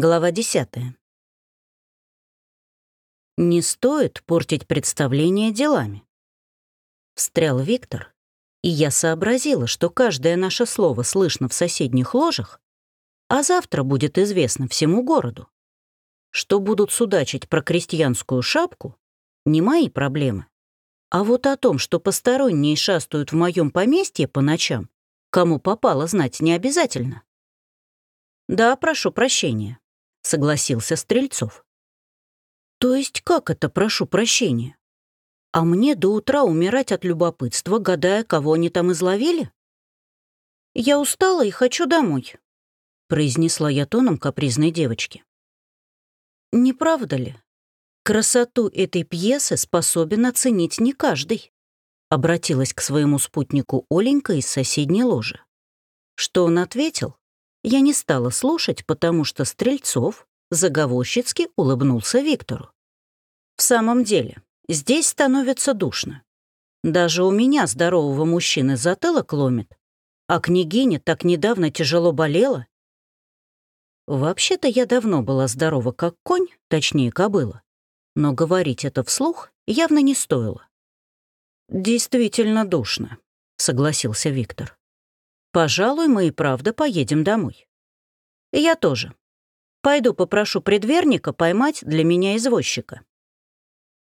Глава 10. Не стоит портить представление делами. Встрял Виктор, и я сообразила, что каждое наше слово слышно в соседних ложах, а завтра будет известно всему городу. Что будут судачить про крестьянскую шапку, не мои проблемы. А вот о том, что посторонние шастают в моем поместье по ночам, кому попало знать не обязательно. «Да, прошу прощения», — согласился Стрельцов. «То есть как это прошу прощения? А мне до утра умирать от любопытства, гадая, кого они там изловили? Я устала и хочу домой», — произнесла я тоном капризной девочки. «Не правда ли? Красоту этой пьесы способен оценить не каждый», — обратилась к своему спутнику Оленька из соседней ложи. Что он ответил, я не стала слушать, потому что Стрельцов заговорщицки улыбнулся Виктору. «В самом деле, здесь становится душно. Даже у меня, здорового мужчины, затылок ломит, а княгиня так недавно тяжело болела. Вообще-то я давно была здорова, как конь, точнее, кобыла, но говорить это вслух явно не стоило. «Действительно душно», — согласился Виктор. Пожалуй, мы и правда поедем домой. Я тоже. Пойду попрошу предверника поймать для меня извозчика.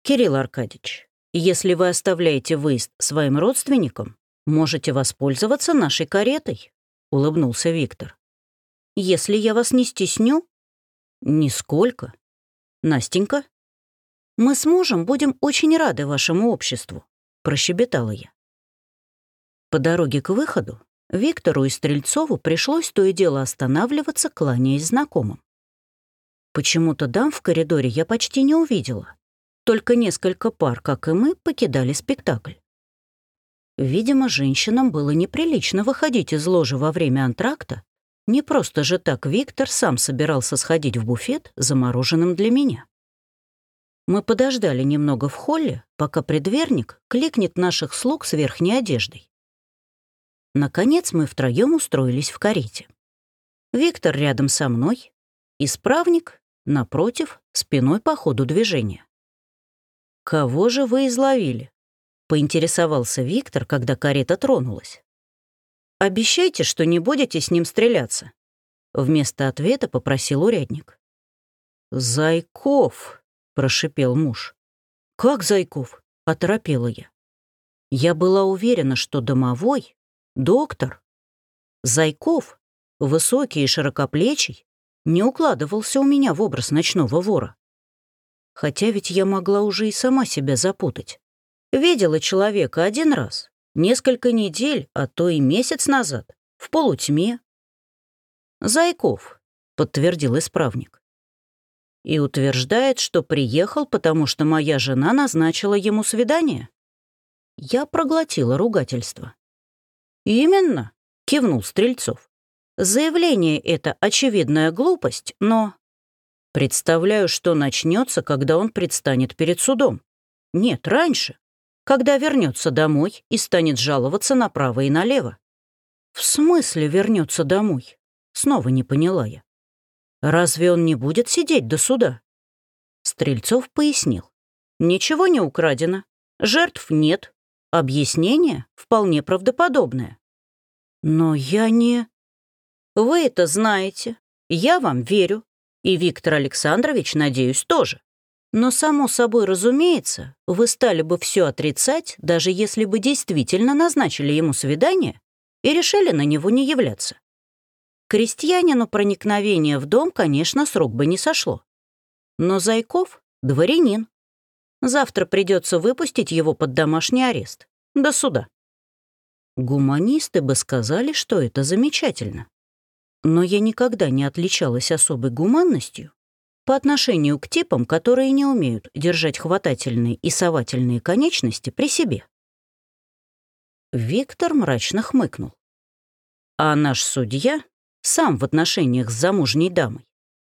Кирилл Аркадьевич, если вы оставляете выезд своим родственникам, можете воспользоваться нашей каретой, улыбнулся Виктор. Если я вас не стесню? Нисколько. Настенька, мы с мужем будем очень рады вашему обществу, прощебетала я. По дороге к выходу Виктору и Стрельцову пришлось то и дело останавливаться, кланяясь знакомым. Почему-то дам в коридоре я почти не увидела. Только несколько пар, как и мы, покидали спектакль. Видимо, женщинам было неприлично выходить из ложи во время антракта. Не просто же так Виктор сам собирался сходить в буфет, замороженным для меня. Мы подождали немного в холле, пока предверник кликнет наших слуг с верхней одеждой. Наконец мы втроем устроились в карете. Виктор рядом со мной, исправник, напротив, спиной по ходу движения. «Кого же вы изловили?» — поинтересовался Виктор, когда карета тронулась. «Обещайте, что не будете с ним стреляться», — вместо ответа попросил урядник. «Зайков», — прошипел муж. «Как Зайков?» — оторопела я. Я была уверена, что домовой Доктор. Зайков, высокий и широкоплечий, не укладывался у меня в образ ночного вора. Хотя ведь я могла уже и сама себя запутать. Видела человека один раз, несколько недель, а то и месяц назад, в полутьме. «Зайков», — подтвердил исправник. И утверждает, что приехал, потому что моя жена назначила ему свидание. Я проглотила ругательство. «Именно», — кивнул Стрельцов. «Заявление — это очевидная глупость, но...» «Представляю, что начнется, когда он предстанет перед судом. Нет, раньше, когда вернется домой и станет жаловаться направо и налево». «В смысле вернется домой?» Снова не поняла я. «Разве он не будет сидеть до суда?» Стрельцов пояснил. «Ничего не украдено, жертв нет, Объяснение вполне правдоподобное. Но я не... Вы это знаете, я вам верю, и Виктор Александрович, надеюсь, тоже. Но, само собой разумеется, вы стали бы все отрицать, даже если бы действительно назначили ему свидание и решили на него не являться. Крестьянину проникновение в дом, конечно, с рук бы не сошло. Но Зайков — дворянин, Завтра придется выпустить его под домашний арест. До суда. Гуманисты бы сказали, что это замечательно. Но я никогда не отличалась особой гуманностью по отношению к типам, которые не умеют держать хватательные и совательные конечности при себе. Виктор мрачно хмыкнул. А наш судья сам в отношениях с замужней дамой.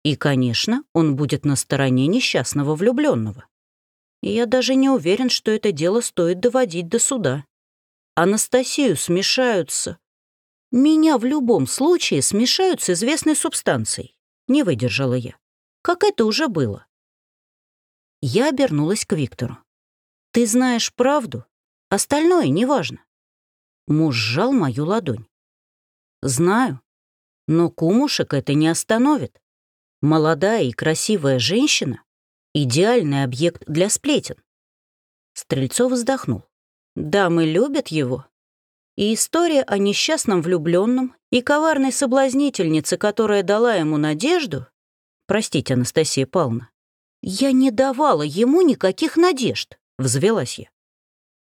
И, конечно, он будет на стороне несчастного влюбленного и я даже не уверен, что это дело стоит доводить до суда. Анастасию смешаются. Меня в любом случае смешают с известной субстанцией. Не выдержала я. Как это уже было? Я обернулась к Виктору. «Ты знаешь правду, остальное неважно». Муж сжал мою ладонь. «Знаю, но кумушек это не остановит. Молодая и красивая женщина — идеальный объект для сплетен». Стрельцов вздохнул. «Дамы любят его, и история о несчастном влюбленном и коварной соблазнительнице, которая дала ему надежду... Простите, Анастасия Павловна, я не давала ему никаких надежд, взвелась я.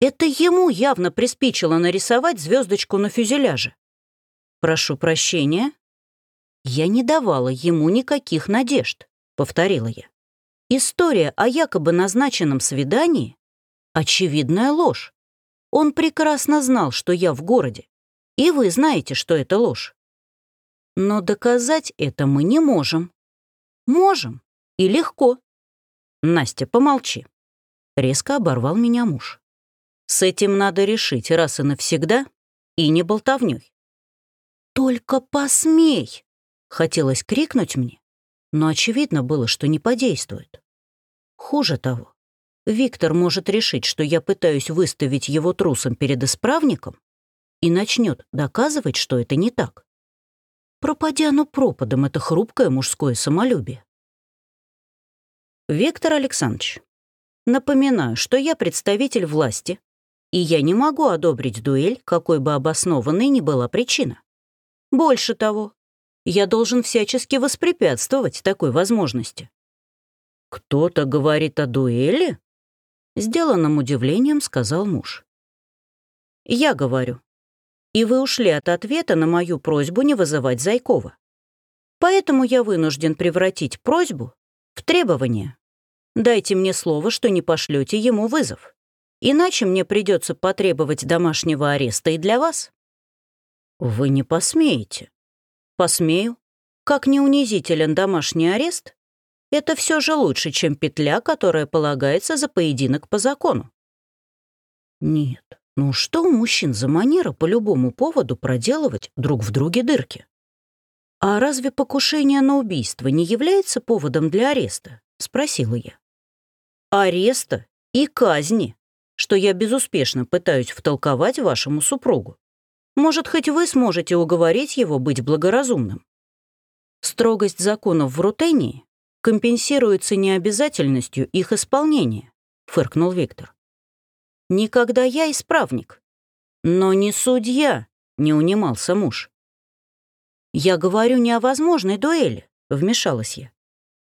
Это ему явно приспичило нарисовать звездочку на фюзеляже. Прошу прощения. Я не давала ему никаких надежд, повторила я. История о якобы назначенном свидании — очевидная ложь. Он прекрасно знал, что я в городе, и вы знаете, что это ложь. Но доказать это мы не можем. Можем. И легко. Настя, помолчи. Резко оборвал меня муж. С этим надо решить раз и навсегда, и не болтовнёй. «Только посмей!» — хотелось крикнуть мне, но очевидно было, что не подействует. Хуже того, Виктор может решить, что я пытаюсь выставить его трусом перед исправником и начнет доказывать, что это не так. Пропадя оно пропадом, это хрупкое мужское самолюбие. Виктор Александрович, напоминаю, что я представитель власти, и я не могу одобрить дуэль, какой бы обоснованной ни была причина. Больше того, я должен всячески воспрепятствовать такой возможности. «Кто-то говорит о дуэли?» Сделанным удивлением сказал муж. «Я говорю. И вы ушли от ответа на мою просьбу не вызывать Зайкова. Поэтому я вынужден превратить просьбу в требование. Дайте мне слово, что не пошлете ему вызов. Иначе мне придется потребовать домашнего ареста и для вас». «Вы не посмеете». «Посмею. Как не унизителен домашний арест, это все же лучше, чем петля, которая полагается за поединок по закону. Нет, ну что у мужчин за манера по любому поводу проделывать друг в друге дырки? А разве покушение на убийство не является поводом для ареста? Спросила я. Ареста и казни, что я безуспешно пытаюсь втолковать вашему супругу. Может, хоть вы сможете уговорить его быть благоразумным. Строгость законов в Рутении компенсируется необязательностью их исполнения», — фыркнул Виктор. «Никогда я исправник, но не судья», — не унимался муж. «Я говорю не о возможной дуэли», — вмешалась я.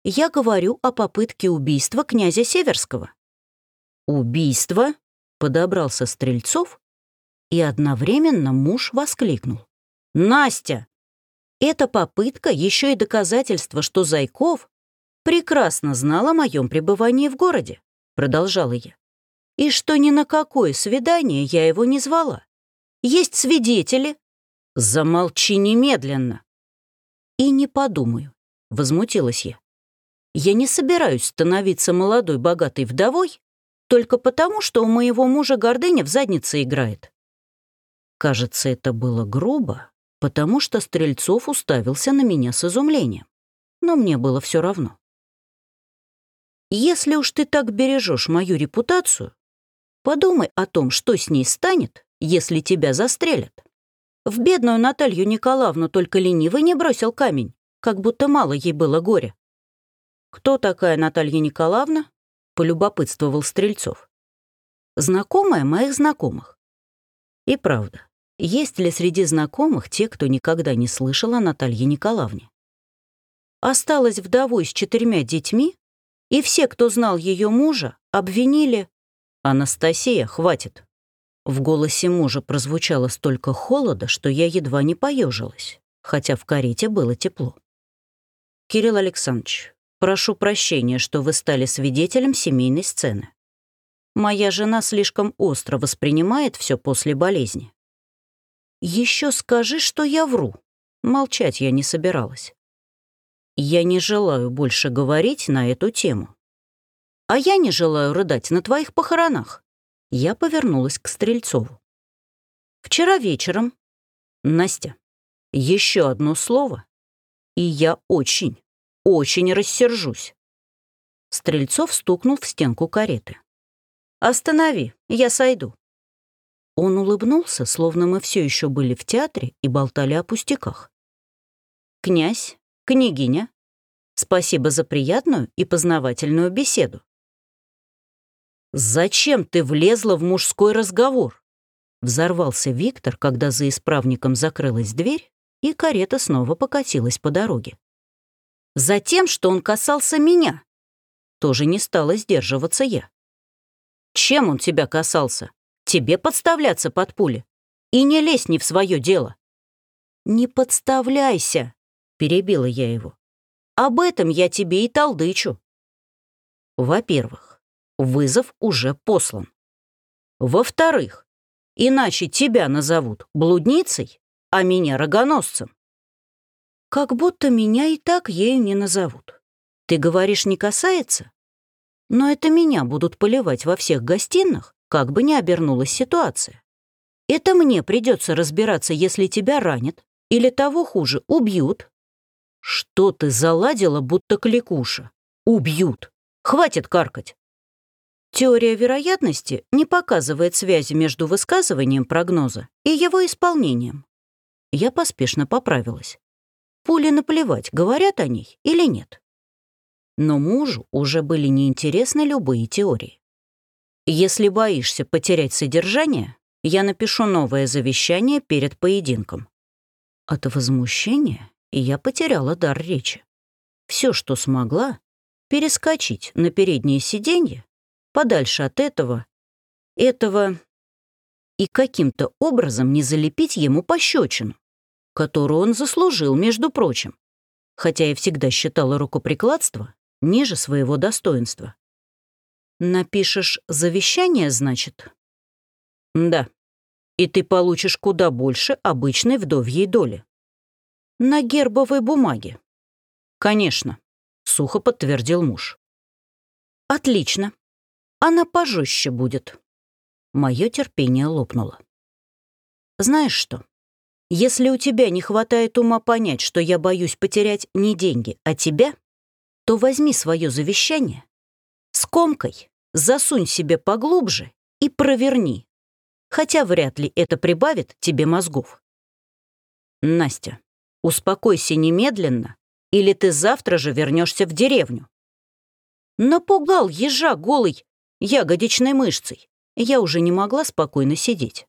«Я говорю о попытке убийства князя Северского». «Убийство?» — подобрался Стрельцов, и одновременно муж воскликнул. «Настя! Эта попытка еще и доказательство, что Зайков прекрасно знал о моем пребывании в городе», — продолжала я. «И что ни на какое свидание я его не звала. Есть свидетели». «Замолчи немедленно». «И не подумаю», — возмутилась я. «Я не собираюсь становиться молодой богатой вдовой только потому, что у моего мужа гордыня в заднице играет». Кажется, это было грубо, потому что Стрельцов уставился на меня с изумлением. Но мне было все равно. Если уж ты так бережешь мою репутацию, подумай о том, что с ней станет, если тебя застрелят. В бедную Наталью Николаевну только ленивый не бросил камень, как будто мало ей было горя. «Кто такая Наталья Николаевна?» — полюбопытствовал Стрельцов. «Знакомая моих знакомых». И правда, есть ли среди знакомых те, кто никогда не слышал о Наталье Николаевне? Осталась вдовой с четырьмя детьми, и все, кто знал ее мужа, обвинили «Анастасия, хватит». В голосе мужа прозвучало столько холода, что я едва не поежилась, хотя в карете было тепло. «Кирилл Александрович, прошу прощения, что вы стали свидетелем семейной сцены. Моя жена слишком остро воспринимает все после болезни. Еще скажи, что я вру. Молчать я не собиралась. Я не желаю больше говорить на эту тему. А я не желаю рыдать на твоих похоронах. Я повернулась к Стрельцову. Вчера вечером... Настя, еще одно слово, и я очень, очень рассержусь». Стрельцов стукнул в стенку кареты. «Останови, я сойду». Он улыбнулся, словно мы все еще были в театре и болтали о пустяках. «Князь, княгиня, спасибо за приятную и познавательную беседу». «Зачем ты влезла в мужской разговор?» Взорвался Виктор, когда за исправником закрылась дверь, и карета снова покатилась по дороге. «Затем, что он касался меня». Тоже не стала сдерживаться я. «Чем он тебя касался? Тебе подставляться под пули? И не лезь не в свое дело». «Не подставляйся», — перебила я его. «Об этом я тебе и толдычу». Во-первых, вызов уже послан. Во-вторых, иначе тебя назовут блудницей, а меня рогоносцем. Как будто меня и так ею не назовут. Ты говоришь, не касается? Но это меня будут поливать во всех гостиных, как бы ни обернулась ситуация. Это мне придется разбираться, если тебя ранят, или того хуже, убьют. Что ты заладила, будто кликуша? Убьют. Хватит каркать. Теория вероятности не показывает связи между высказыванием прогноза и его исполнением. Я поспешно поправилась. Пули наплевать, говорят о ней или нет. Но мужу уже были неинтересны любые теории. Если боишься потерять содержание, я напишу новое завещание перед поединком. От возмущения я потеряла дар речи. Все, что смогла, перескочить на переднее сиденье подальше от этого, этого и каким-то образом не залепить ему пощечину, которую он заслужил, между прочим, хотя я всегда считала рукоприкладство ниже своего достоинства. «Напишешь завещание, значит?» «Да, и ты получишь куда больше обычной вдовьей доли». «На гербовой бумаге». «Конечно», — сухо подтвердил муж. «Отлично. Она пожестче будет. Мое терпение лопнуло. Знаешь что? Если у тебя не хватает ума понять, что я боюсь потерять не деньги, а тебя, то возьми свое завещание, скомкой, засунь себе поглубже и проверни. Хотя вряд ли это прибавит тебе мозгов. Настя, успокойся немедленно, или ты завтра же вернешься в деревню. Напугал ежа голый ягодичной мышцей. Я уже не могла спокойно сидеть.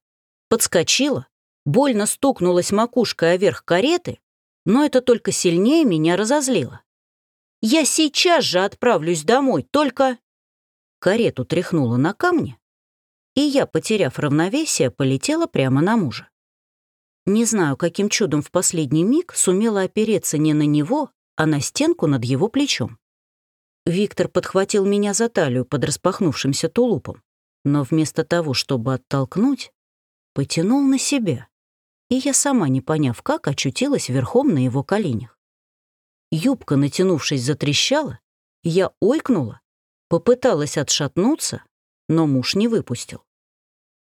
Подскочила, больно стукнулась макушкой о верх кареты, но это только сильнее меня разозлило. «Я сейчас же отправлюсь домой, только...» Карету тряхнула на камне, и я, потеряв равновесие, полетела прямо на мужа. Не знаю, каким чудом в последний миг сумела опереться не на него, а на стенку над его плечом. Виктор подхватил меня за талию под распахнувшимся тулупом, но вместо того, чтобы оттолкнуть, потянул на себя, и я сама, не поняв как, очутилась верхом на его коленях. Юбка, натянувшись, затрещала, я ойкнула, попыталась отшатнуться, но муж не выпустил.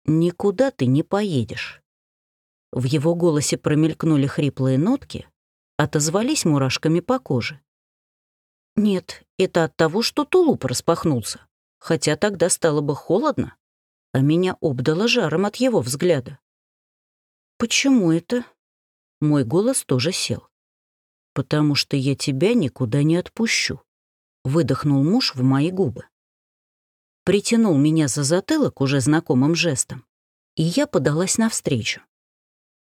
«Никуда ты не поедешь». В его голосе промелькнули хриплые нотки, отозвались мурашками по коже. Нет, это от того, что тулуп распахнулся. Хотя тогда стало бы холодно, а меня обдало жаром от его взгляда. «Почему это?» Мой голос тоже сел. «Потому что я тебя никуда не отпущу», — выдохнул муж в мои губы. Притянул меня за затылок уже знакомым жестом, и я подалась навстречу.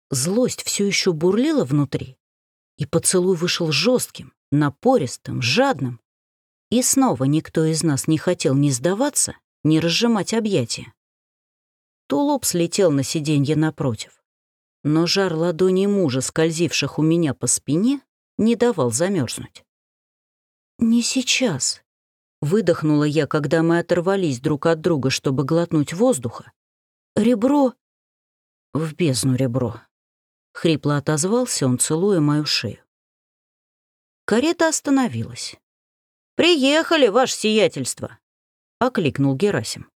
Злость все еще бурлила внутри, и поцелуй вышел жестким, напористым, жадным. И снова никто из нас не хотел ни сдаваться, ни разжимать объятия. Тулуп слетел на сиденье напротив. Но жар ладоней мужа, скользивших у меня по спине, не давал замерзнуть. «Не сейчас», — выдохнула я, когда мы оторвались друг от друга, чтобы глотнуть воздуха. «Ребро...» «В бездну ребро», — хрипло отозвался он, целуя мою шею. Карета остановилась. «Приехали, ваше сиятельство!» — окликнул Герасим.